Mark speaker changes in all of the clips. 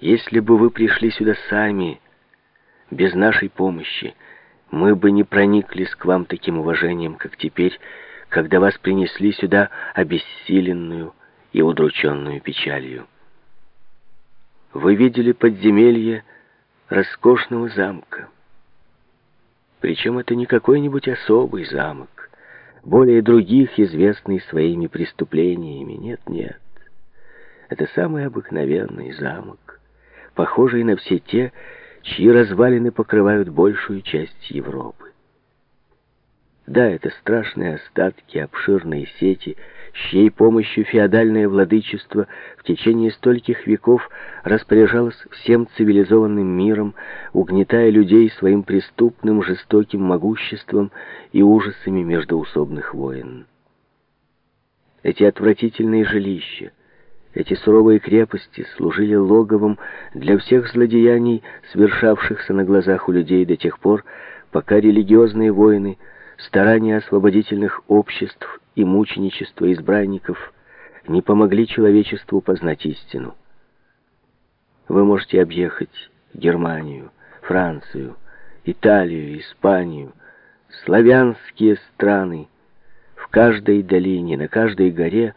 Speaker 1: Если бы вы пришли сюда сами, без нашей помощи, мы бы не прониклись к вам таким уважением, как теперь, когда вас принесли сюда обессиленную и удрученную печалью. Вы видели подземелье роскошного замка. Причем это не какой-нибудь особый замок, более других, известный своими преступлениями. Нет, нет. Это самый обыкновенный замок, похожий на все те, чьи развалины покрывают большую часть Европы. Да, это страшные остатки обширной сети, с чьей помощью феодальное владычество в течение стольких веков распоряжалось всем цивилизованным миром, угнетая людей своим преступным, жестоким могуществом и ужасами междоусобных войн. Эти отвратительные жилища, эти суровые крепости служили логовом для всех злодеяний, совершавшихся на глазах у людей до тех пор, пока религиозные войны – старания освободительных обществ и мученичество избранников не помогли человечеству познать истину. Вы можете объехать Германию, Францию, Италию, Испанию, славянские страны. В каждой долине, на каждой горе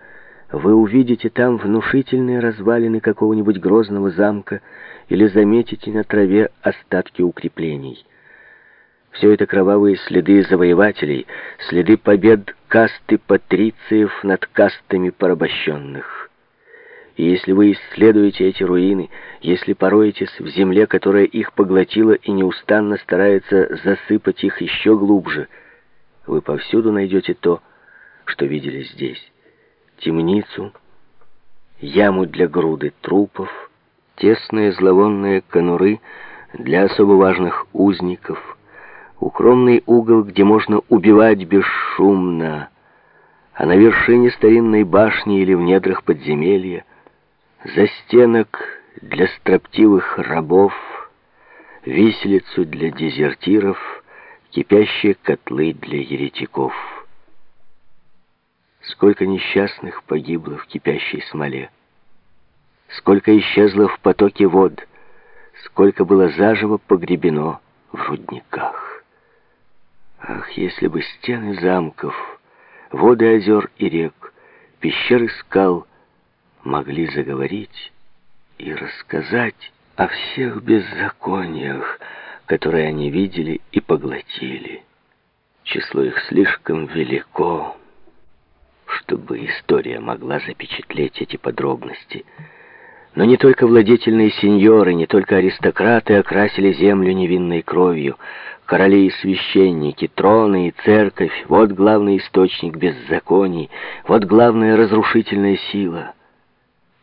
Speaker 1: вы увидите там внушительные развалины какого-нибудь грозного замка или заметите на траве остатки укреплений. Все это кровавые следы завоевателей, следы побед касты патрициев над кастами порабощенных. И если вы исследуете эти руины, если пороетесь в земле, которая их поглотила и неустанно старается засыпать их еще глубже, вы повсюду найдете то, что видели здесь. Темницу, яму для груды трупов, тесные зловонные конуры для особо важных узников — укромный угол, где можно убивать бесшумно, а на вершине старинной башни или в недрах подземелья застенок для строптивых рабов, виселицу для дезертиров, кипящие котлы для еретиков. Сколько несчастных погибло в кипящей смоле, сколько исчезло в потоке вод, сколько было заживо погребено в рудниках. Ах, если бы стены замков, воды озер и рек, пещеры скал могли заговорить и рассказать о всех беззакониях, которые они видели и поглотили. Число их слишком велико, чтобы история могла запечатлеть эти подробности. Но не только владетельные сеньоры, не только аристократы окрасили землю невинной кровью — Короли и священники, троны и церковь — вот главный источник беззаконий, вот главная разрушительная сила.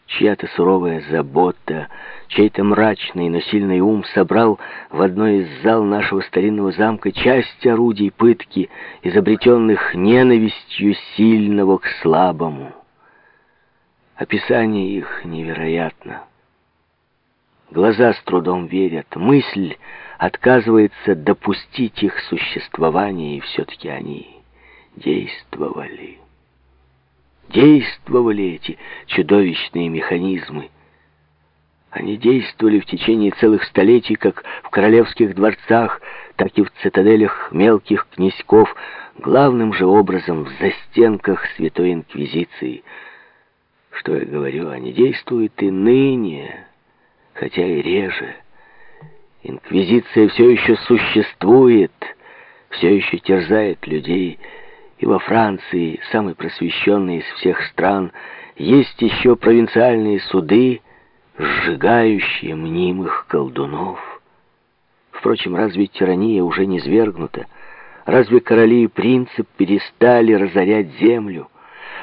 Speaker 1: Чья-то суровая забота, чей-то мрачный, но сильный ум собрал в одной из зал нашего старинного замка часть орудий пытки, изобретенных ненавистью сильного к слабому. Описание их невероятно. Глаза с трудом верят, мысль отказывается допустить их существование, и все-таки они действовали. Действовали эти чудовищные механизмы. Они действовали в течение целых столетий, как в королевских дворцах, так и в цитаделях мелких князьков, главным же образом в застенках Святой Инквизиции. Что я говорю, они действуют и ныне хотя и реже. Инквизиция все еще существует, все еще терзает людей, и во Франции, самой просвещенной из всех стран, есть еще провинциальные суды, сжигающие мнимых колдунов. Впрочем, разве тирания уже не свергнута? Разве короли и принцип перестали разорять землю?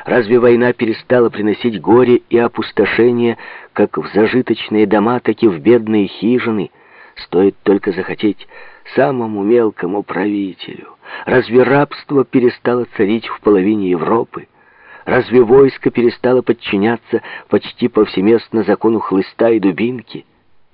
Speaker 1: Разве война перестала приносить горе и опустошение как в зажиточные дома, так и в бедные хижины? Стоит только захотеть самому мелкому правителю. Разве рабство перестало царить в половине Европы? Разве войско перестало подчиняться почти повсеместно закону хлыста и дубинки?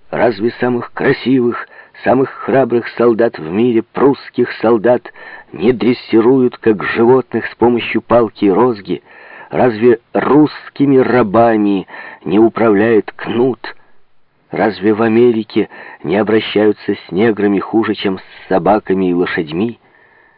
Speaker 1: Разве самых красивых, самых храбрых солдат в мире, прусских солдат, не дрессируют, как животных, с помощью палки и розги? Разве русскими рабами не управляет кнут? Разве в Америке не обращаются с неграми хуже, чем с собаками и лошадьми?